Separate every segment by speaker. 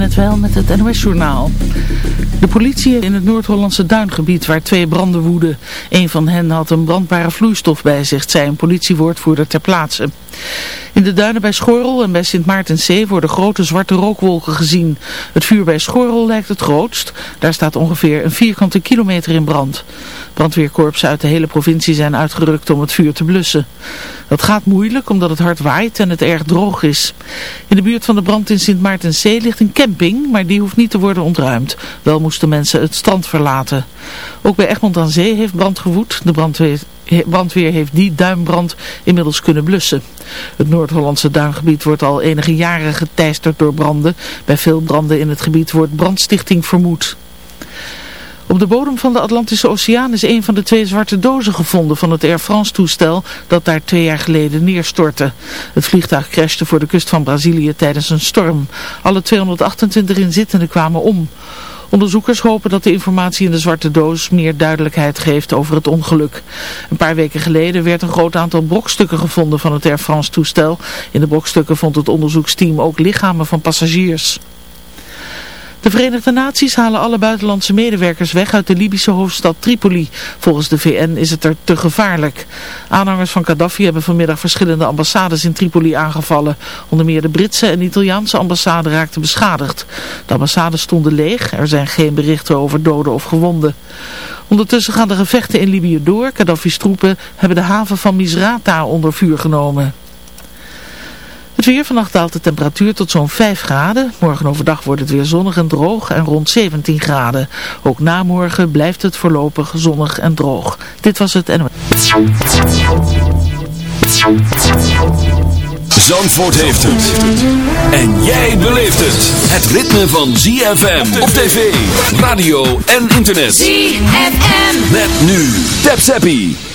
Speaker 1: net wel met het NOS-journaal. De politie in het Noord-Hollandse duingebied waar twee branden woeden. Een van hen had een brandbare vloeistof bij zich, zei een politiewoordvoerder ter plaatse. In de duinen bij Schorrel en bij Sint Maartenzee worden grote zwarte rookwolken gezien. Het vuur bij Schorrel lijkt het grootst. Daar staat ongeveer een vierkante kilometer in brand. Brandweerkorpsen uit de hele provincie zijn uitgerukt om het vuur te blussen. Dat gaat moeilijk omdat het hard waait en het erg droog is. In de buurt van de brand in Sint Maartenzee ligt een camping, maar die hoeft niet te worden ontruimd. Wel moesten mensen het strand verlaten. Ook bij Egmond aan Zee heeft brand gewoed. De brandweer brandweer heeft die duinbrand inmiddels kunnen blussen. Het Noord-Hollandse duingebied wordt al enige jaren geteisterd door branden. Bij veel branden in het gebied wordt brandstichting vermoed. Op de bodem van de Atlantische Oceaan is een van de twee zwarte dozen gevonden van het Air France toestel dat daar twee jaar geleden neerstortte. Het vliegtuig crashte voor de kust van Brazilië tijdens een storm. Alle 228 inzittenden kwamen om. Onderzoekers hopen dat de informatie in de zwarte doos meer duidelijkheid geeft over het ongeluk. Een paar weken geleden werd een groot aantal brokstukken gevonden van het Air France toestel. In de brokstukken vond het onderzoeksteam ook lichamen van passagiers. De Verenigde Naties halen alle buitenlandse medewerkers weg uit de Libische hoofdstad Tripoli. Volgens de VN is het er te gevaarlijk. Aanhangers van Gaddafi hebben vanmiddag verschillende ambassades in Tripoli aangevallen. Onder meer de Britse en Italiaanse ambassade raakten beschadigd. De ambassades stonden leeg. Er zijn geen berichten over doden of gewonden. Ondertussen gaan de gevechten in Libië door. Gaddafi's troepen hebben de haven van Misrata onder vuur genomen. Het weer vannacht daalt de temperatuur tot zo'n 5 graden. Morgen overdag wordt het weer zonnig en droog en rond 17 graden. Ook na morgen blijft het voorlopig zonnig en droog. Dit was het en.
Speaker 2: Zandvoort heeft het. En jij beleeft het. Het ritme van ZFM op tv, radio en internet.
Speaker 3: ZFM.
Speaker 2: Met nu. Tap Zappie.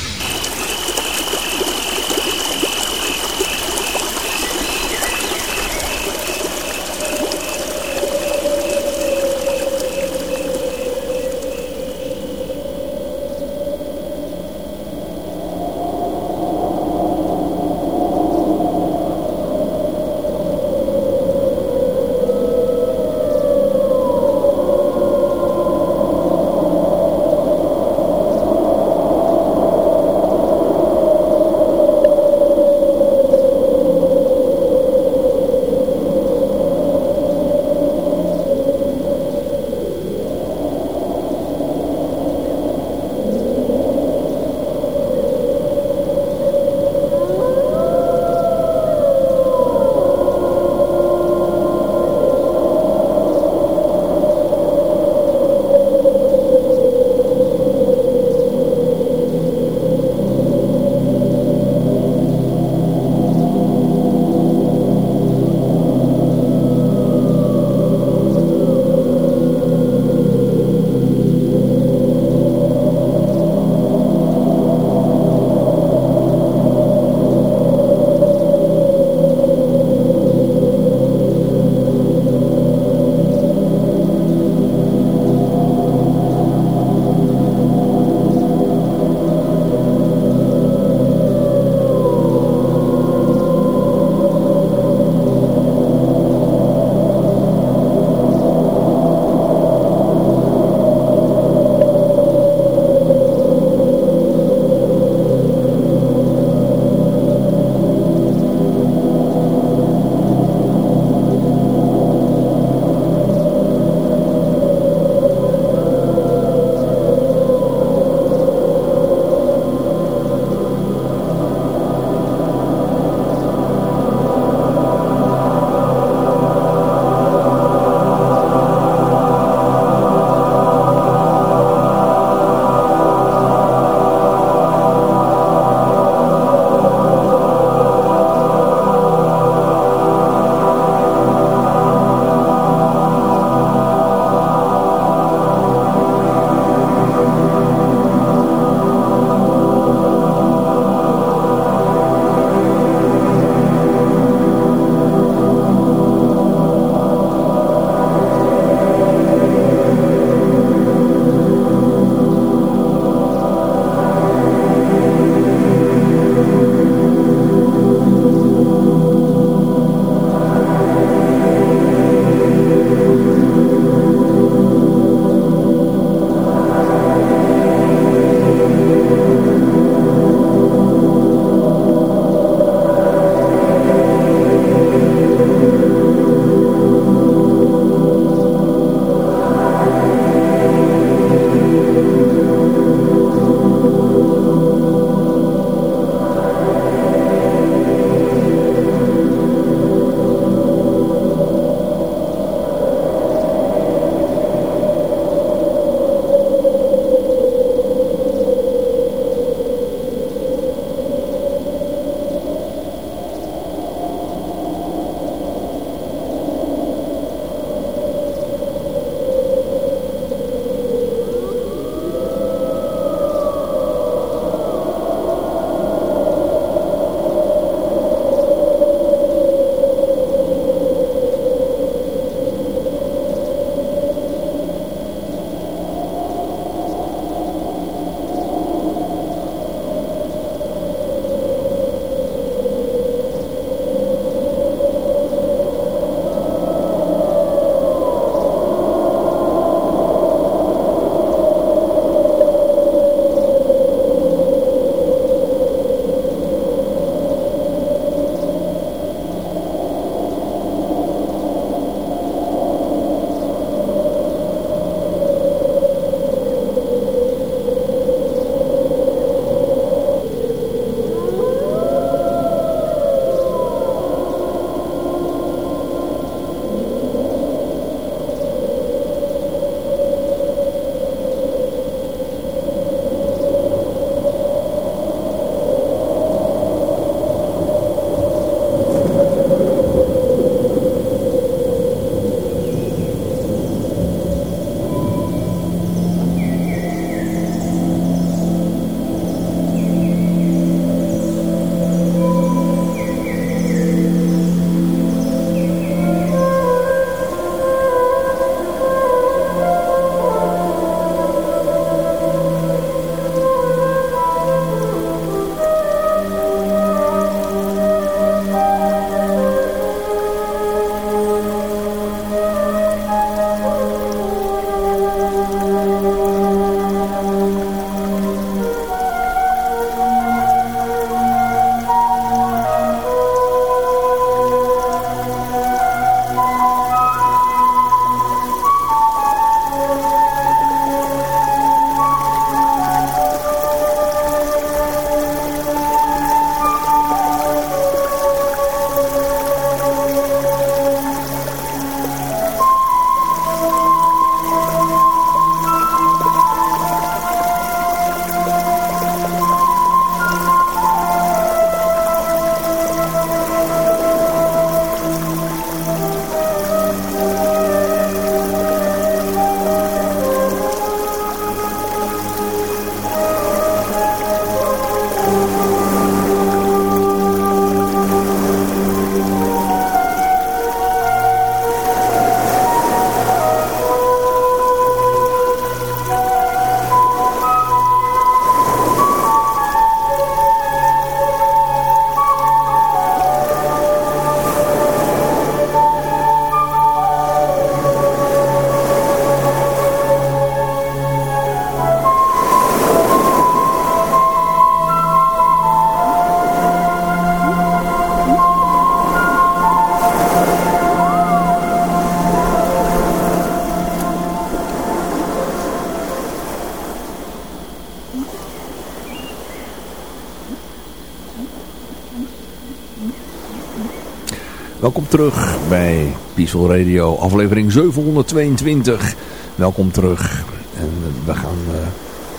Speaker 4: Welkom terug bij Peaceful Radio, aflevering 722. Welkom terug. En we, gaan, uh,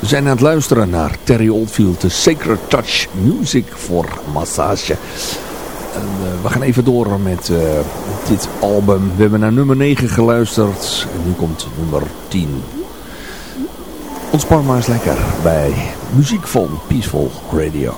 Speaker 4: we zijn aan het luisteren naar Terry Oldfield, de Sacred Touch Music voor massage. En, uh, we gaan even door met dit album. We hebben naar nummer 9 geluisterd en nu komt nummer 10. Ontspan maar eens lekker bij muziek van Peaceful Radio.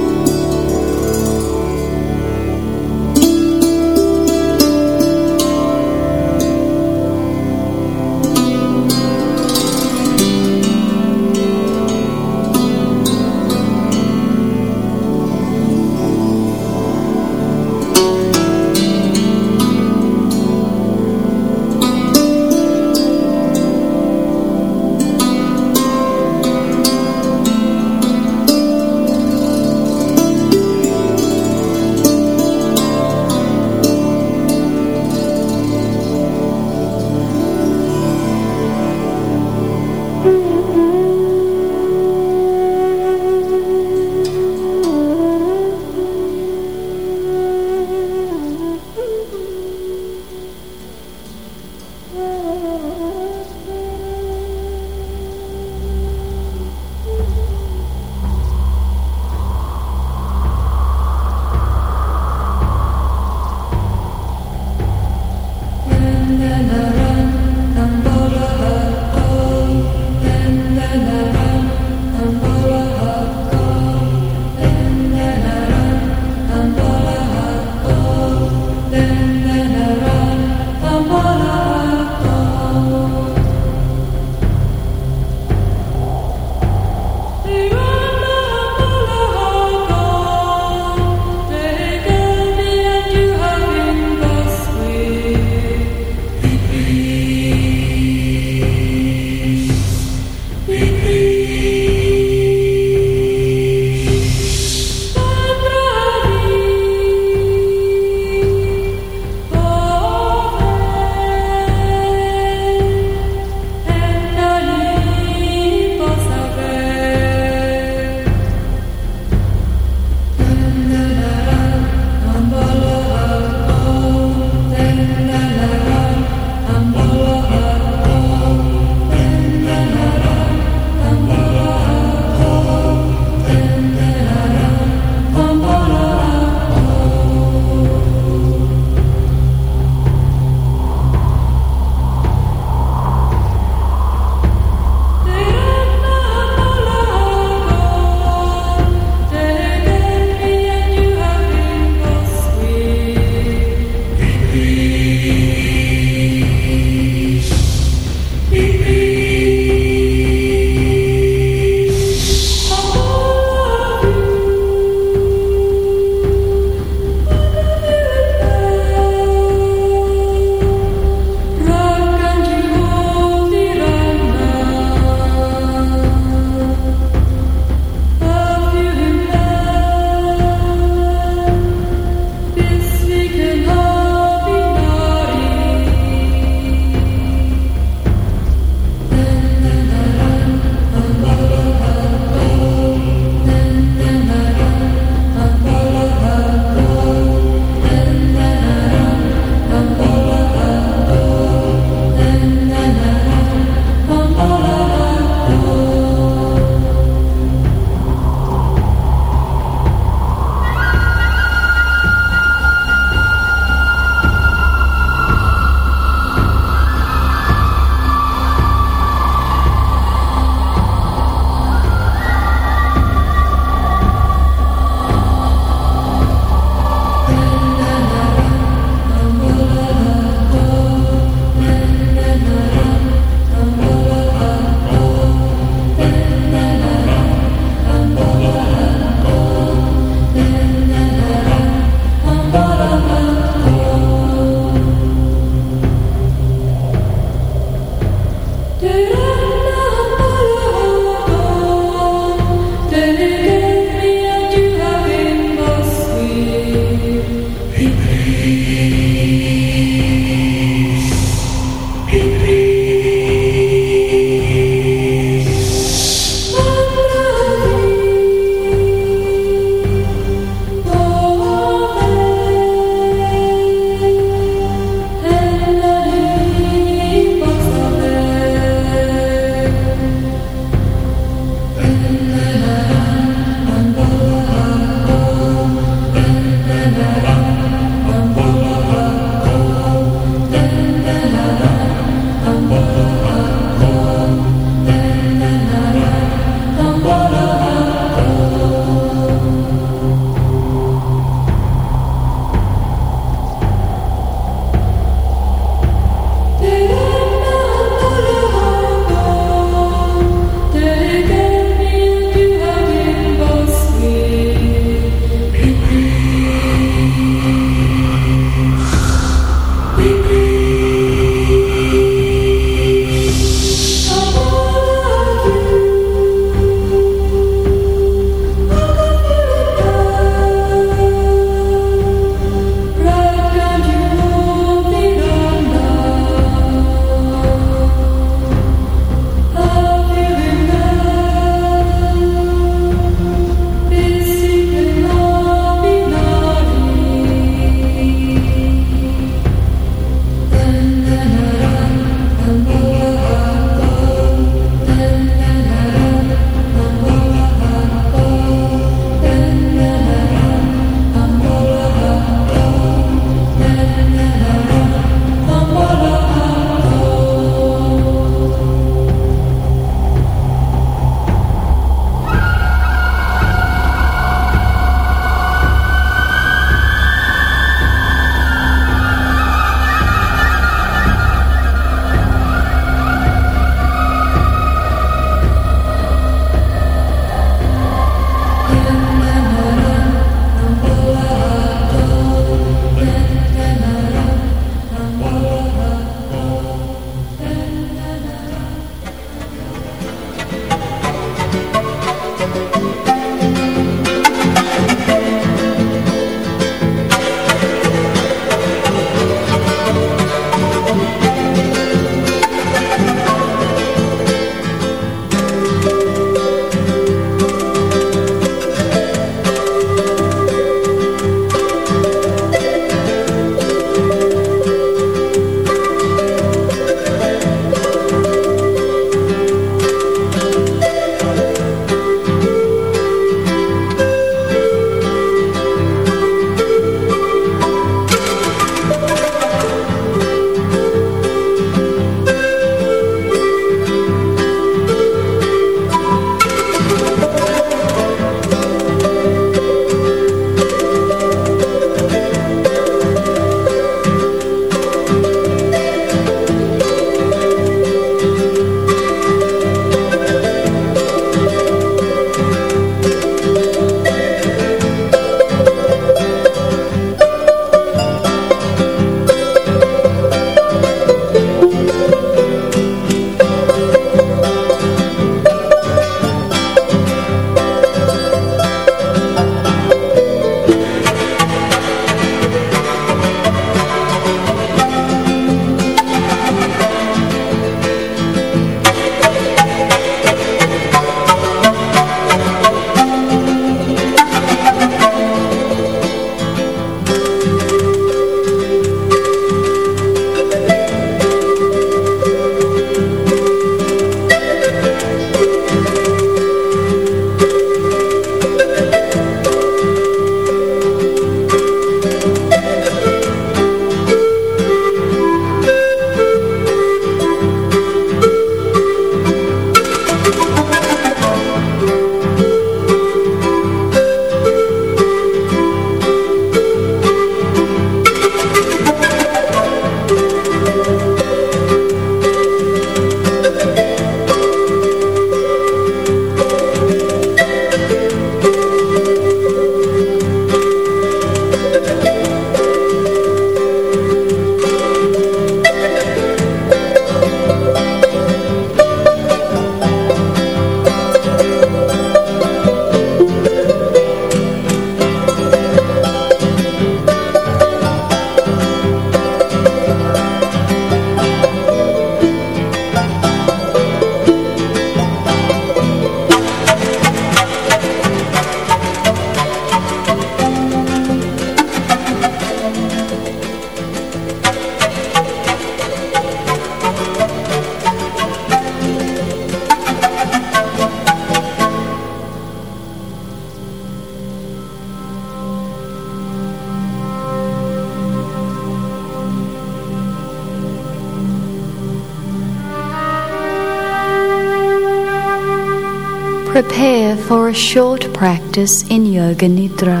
Speaker 5: Prepare for a short practice in Yoga Nidra.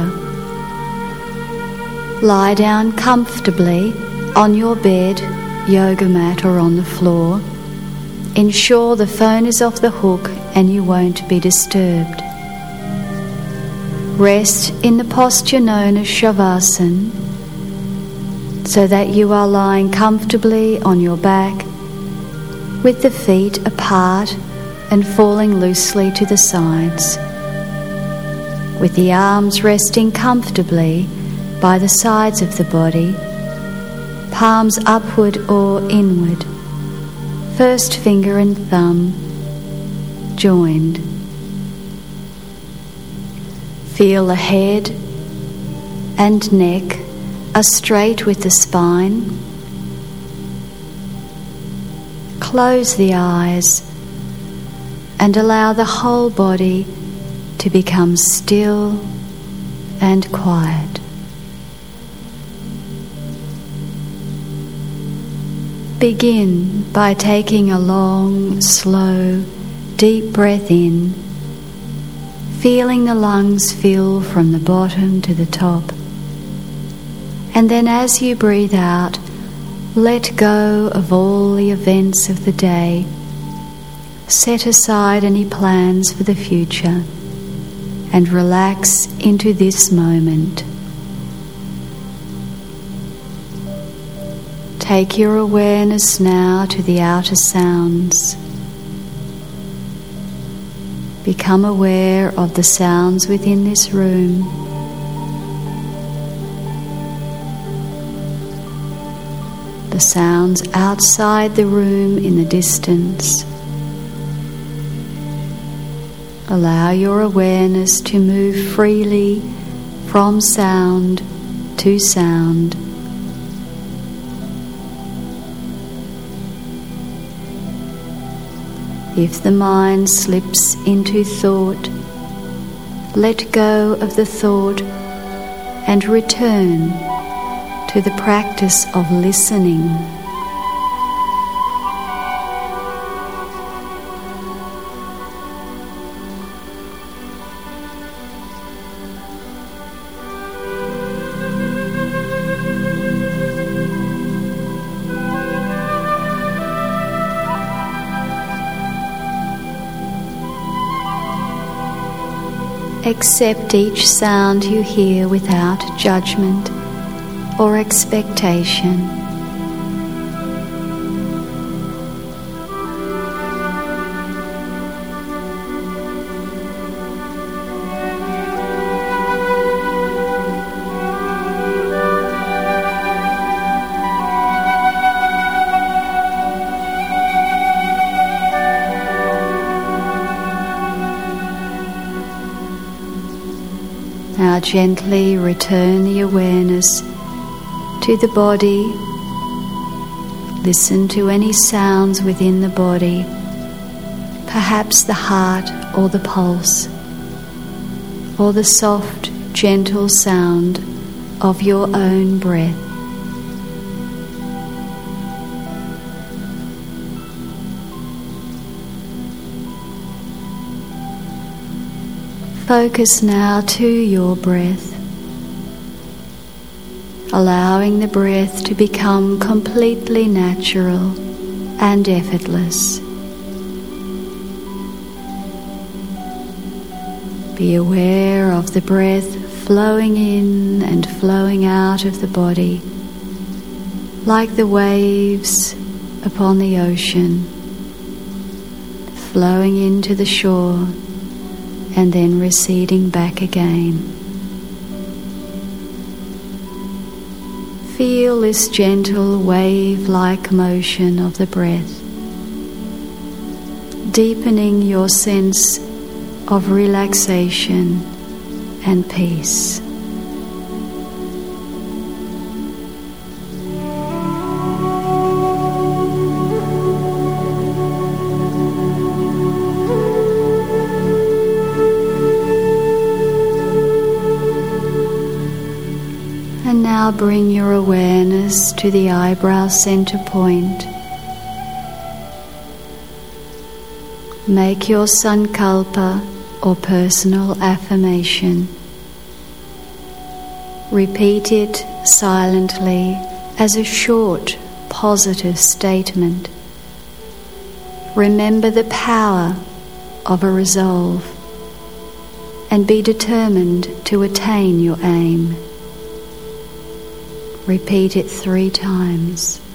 Speaker 5: Lie down comfortably on your bed, yoga mat or on the floor. Ensure the phone is off the hook and you won't be disturbed. Rest in the posture known as Shavasana so that you are lying comfortably on your back with the feet apart and falling loosely to the sides, with the arms resting comfortably by the sides of the body, palms upward or inward, first finger and thumb joined. Feel the head and neck are straight with the spine. Close the eyes and allow the whole body to become still and quiet. Begin by taking a long, slow, deep breath in, feeling the lungs fill from the bottom to the top. And then as you breathe out, let go of all the events of the day set aside any plans for the future and relax into this moment. Take your awareness now to the outer sounds. Become aware of the sounds within this room. The sounds outside the room in the distance. Allow your awareness to move freely from sound to sound. If the mind slips into thought, let go of the thought and return to the practice of listening. Accept each sound you hear without judgment or expectation. Now gently return the awareness to the body. Listen to any sounds within the body, perhaps the heart or the pulse, or the soft, gentle sound of your own breath. Focus now to your breath, allowing the breath to become completely natural and effortless. Be aware of the breath flowing in and flowing out of the body like the waves upon the ocean, flowing into the shore and then receding back again. Feel this gentle wave like motion of the breath, deepening your sense of relaxation and peace. Now bring your awareness to the eyebrow center point. Make your sankalpa or personal affirmation. Repeat it silently as a short positive statement. Remember the power of a resolve and be determined to attain your aim. Repeat it three times.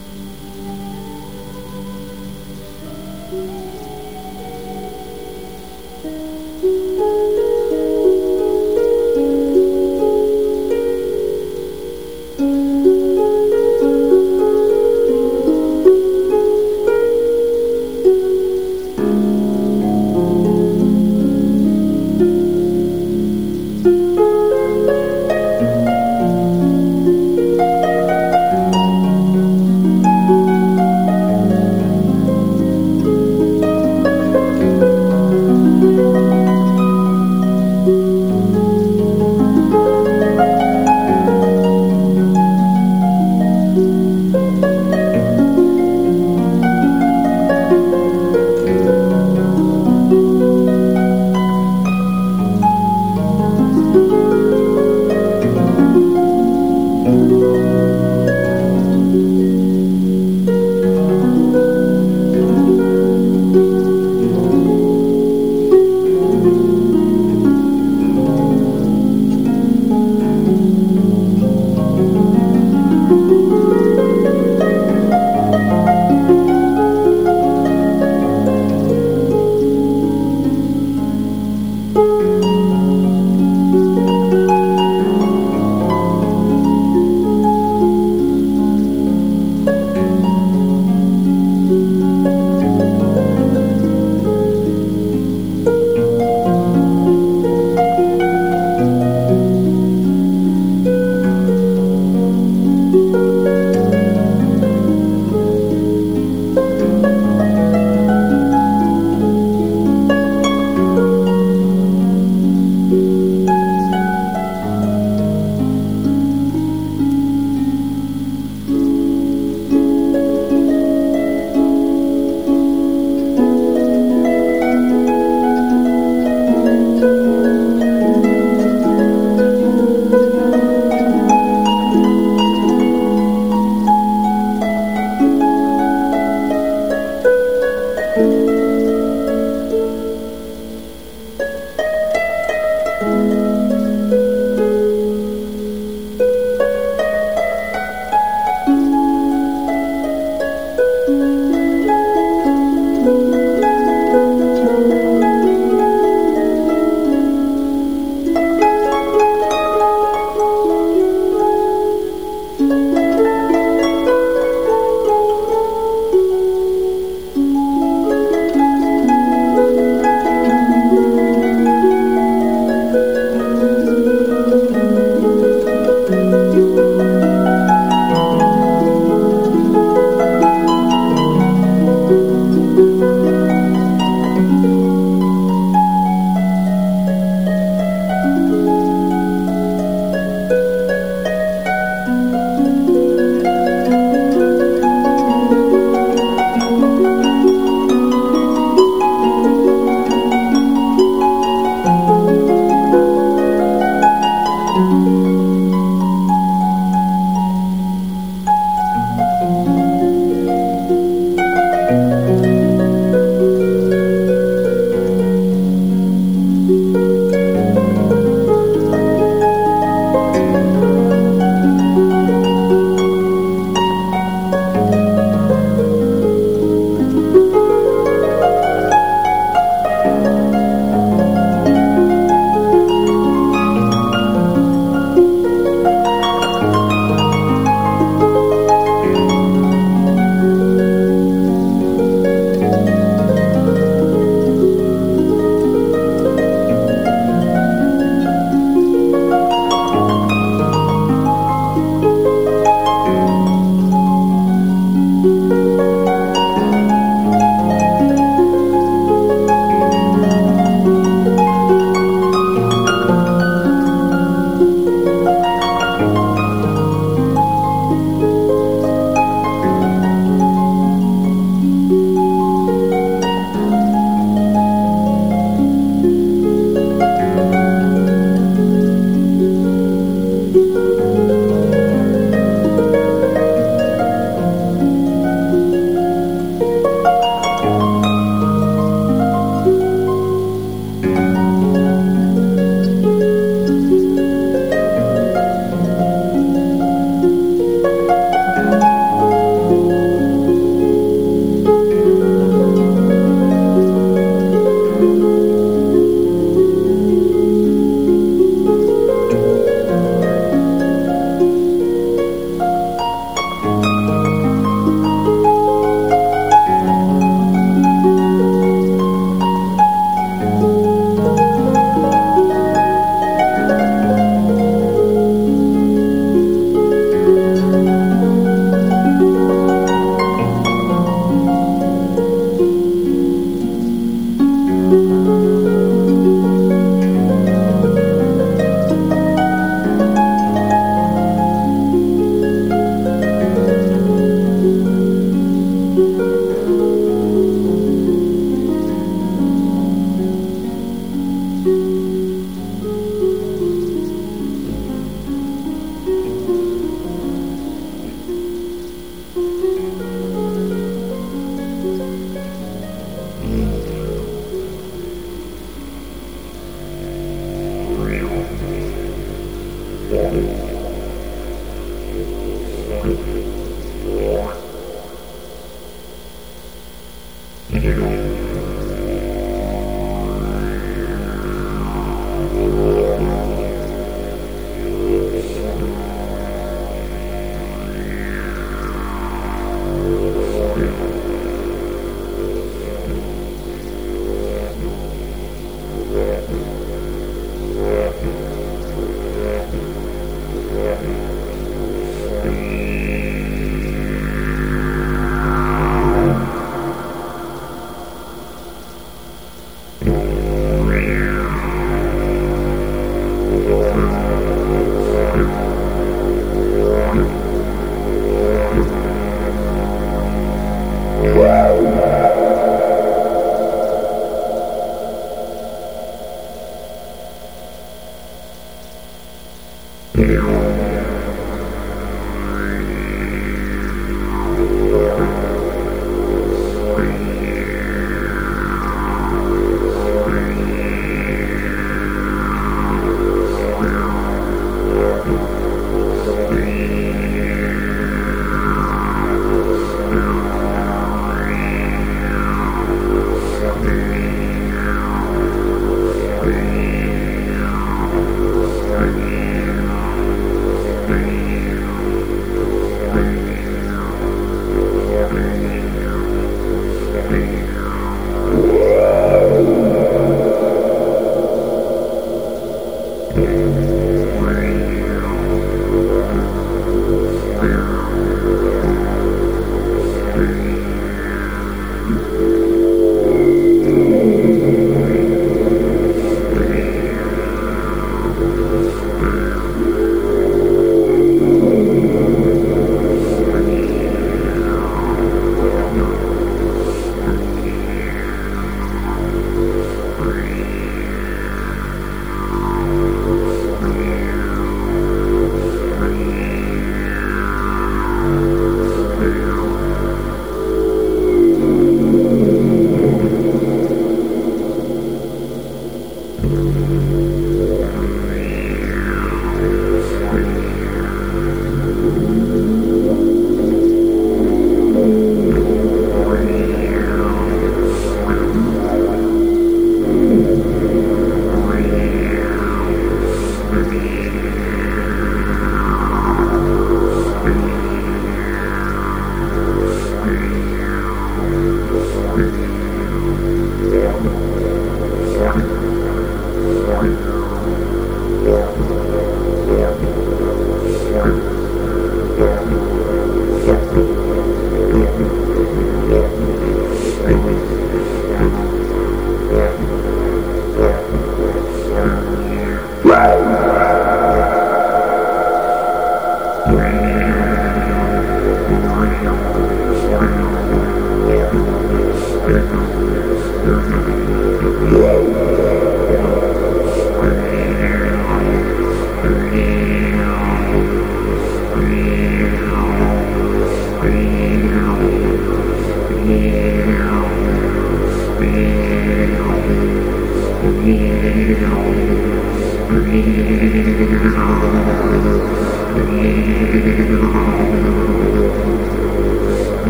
Speaker 3: Música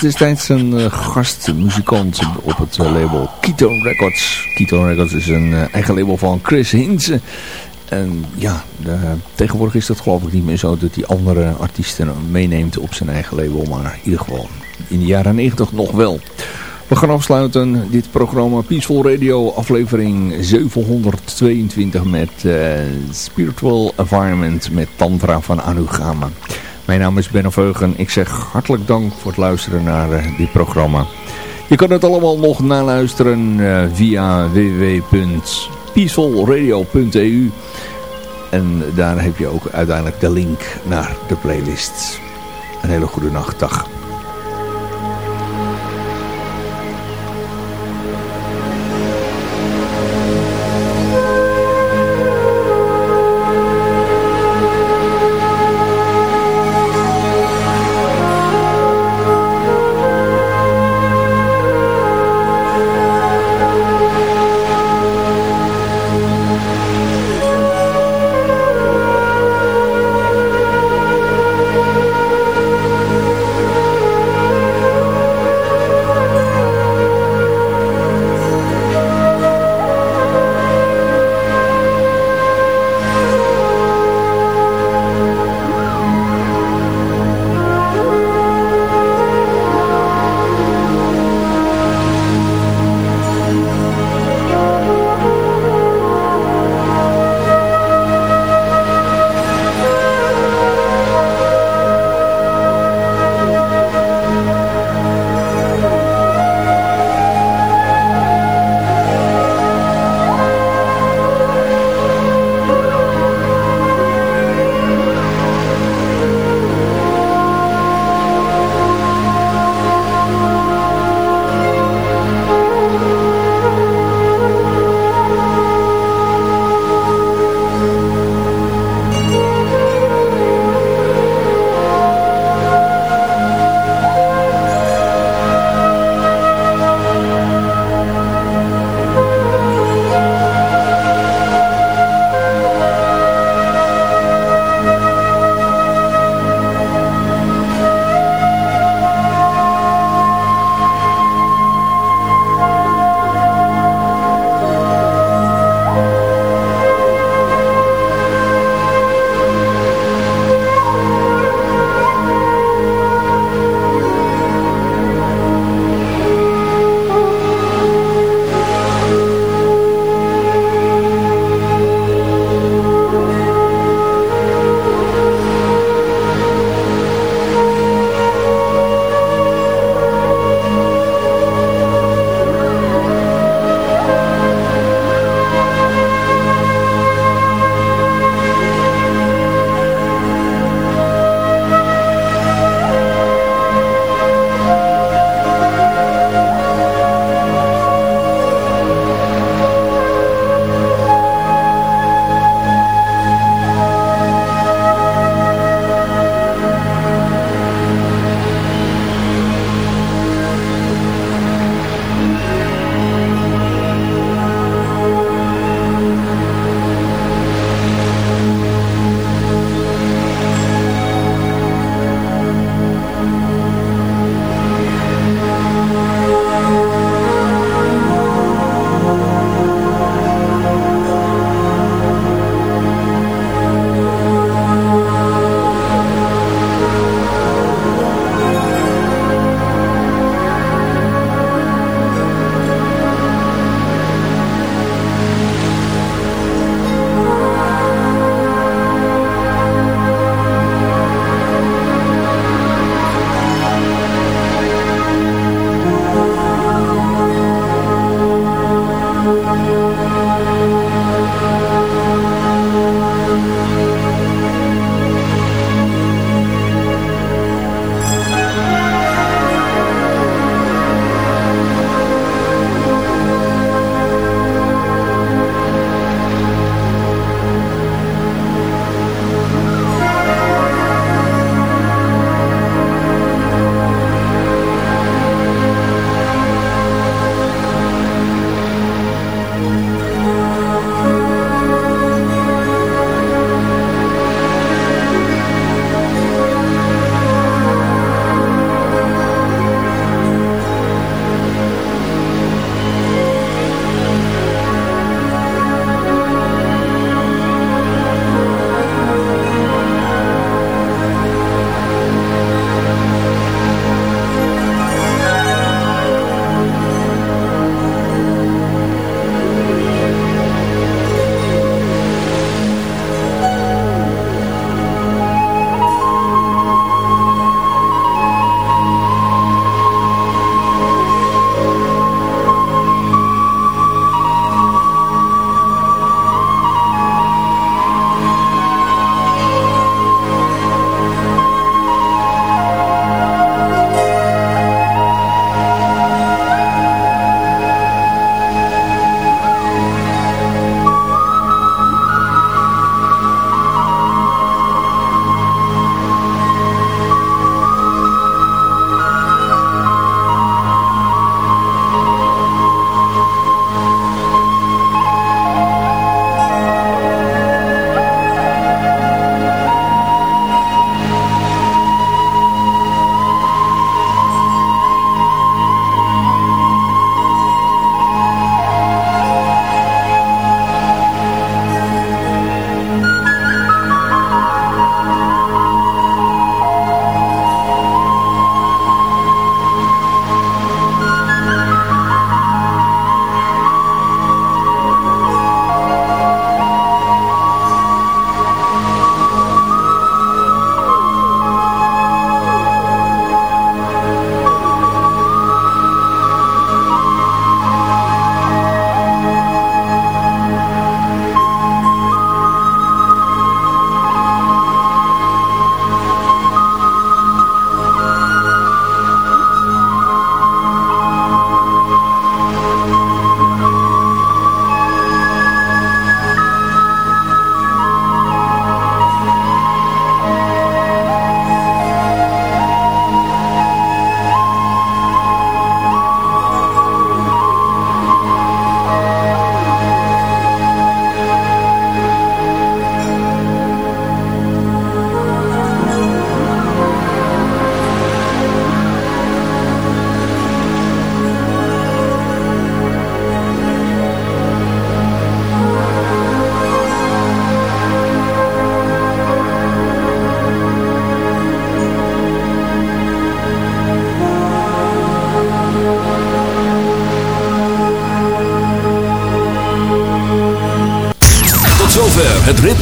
Speaker 3: was destijds een uh, gastmuzikant op het uh, label Keto Records. Keto Records is een uh, eigen label van Chris Hinze. En ja, tegenwoordig is dat geloof ik niet meer zo dat hij andere artiesten meeneemt op zijn eigen label. Maar in ieder geval in de jaren 90 nog wel. We gaan afsluiten dit programma Peaceful Radio aflevering 722 met Spiritual Environment met Tantra van Anugama. Mijn naam is Ben Veugen. Ik zeg hartelijk dank voor het luisteren naar uh, dit programma. Je kan het allemaal nog naluisteren uh, via www.peacefulradio.eu En daar heb je ook uiteindelijk de link naar de playlist. Een hele goede nacht. Dag.